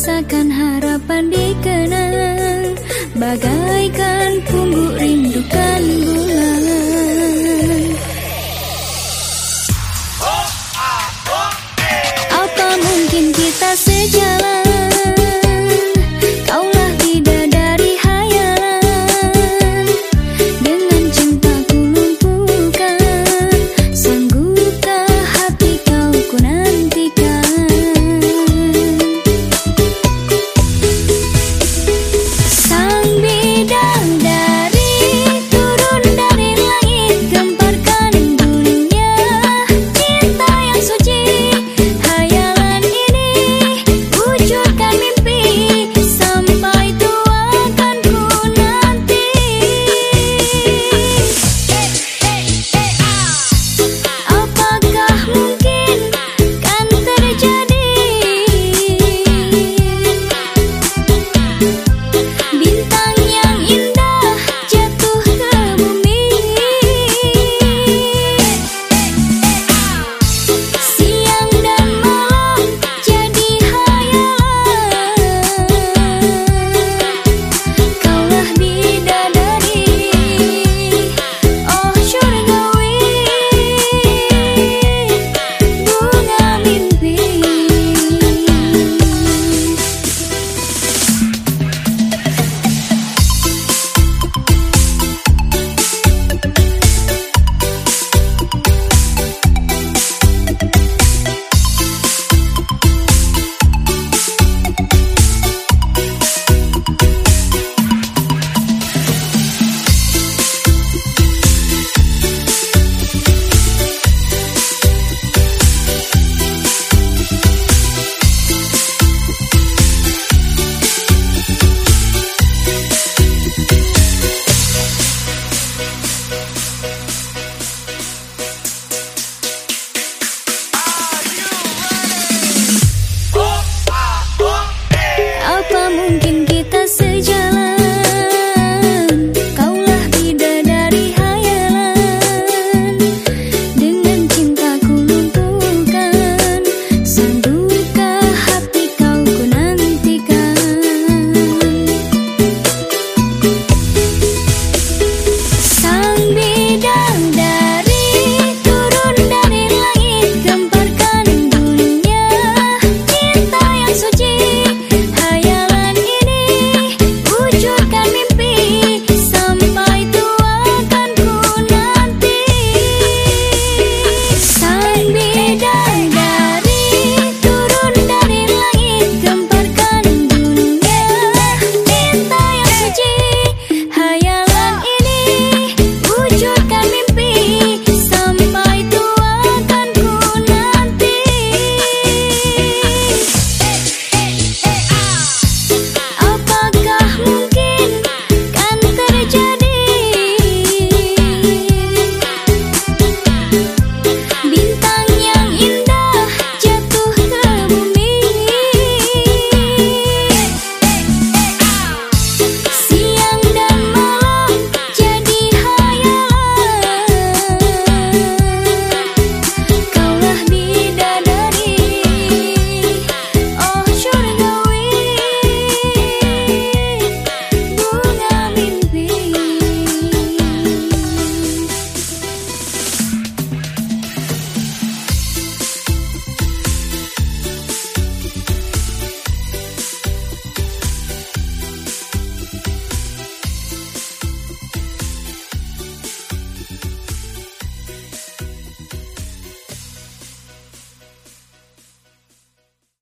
Sisakan harapan dikenang Bagaikan punggung rindukanmu